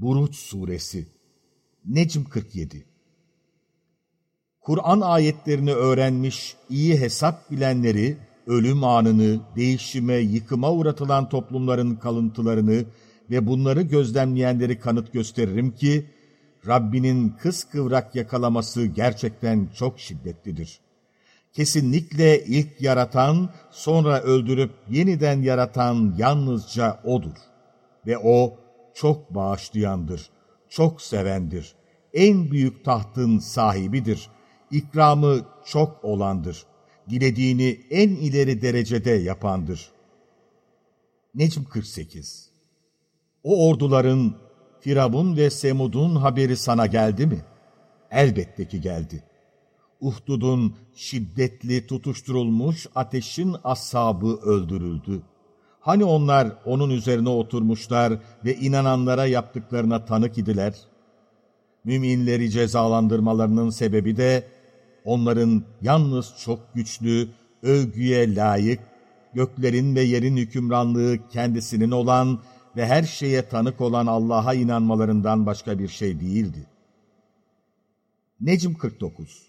Buruç Suresi Necm 47 Kur'an ayetlerini öğrenmiş, iyi hesap bilenleri, ölüm anını, değişime, yıkıma uğratılan toplumların kalıntılarını ve bunları gözlemleyenleri kanıt gösteririm ki, Rabbinin kıskıvrak yakalaması gerçekten çok şiddetlidir. Kesinlikle ilk yaratan, sonra öldürüp yeniden yaratan yalnızca O'dur. Ve O çok bağışlayandır, çok sevendir. En büyük tahtın sahibidir. İkramı çok olandır. Dilediğini en ileri derecede yapandır. Necm 48 O orduların Firavun ve Semud'un haberi sana geldi mi? Elbette ki geldi. Uhdud'un şiddetli tutuşturulmuş ateşin ashabı öldürüldü. Hani onlar onun üzerine oturmuşlar ve inananlara yaptıklarına tanık idiler? Müminleri cezalandırmalarının sebebi de onların yalnız çok güçlü, övgüye layık, göklerin ve yerin hükümranlığı kendisinin olan ve her şeye tanık olan Allah'a inanmalarından başka bir şey değildi. Necm 49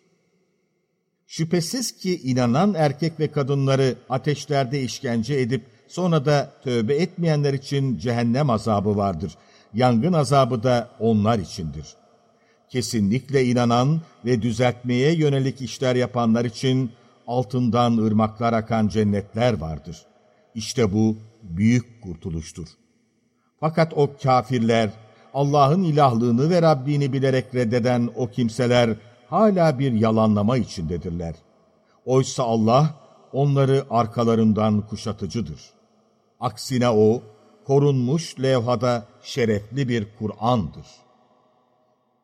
Şüphesiz ki inanan erkek ve kadınları ateşlerde işkence edip sonra da tövbe etmeyenler için cehennem azabı vardır. Yangın azabı da onlar içindir. Kesinlikle inanan ve düzeltmeye yönelik işler yapanlar için altından ırmaklar akan cennetler vardır. İşte bu büyük kurtuluştur. Fakat o kafirler, Allah'ın ilahlığını ve Rabbini bilerek reddeden o kimseler hala bir yalanlama içindedirler. Oysa Allah onları arkalarından kuşatıcıdır. Aksine o, korunmuş levhada şerefli bir Kur'an'dır.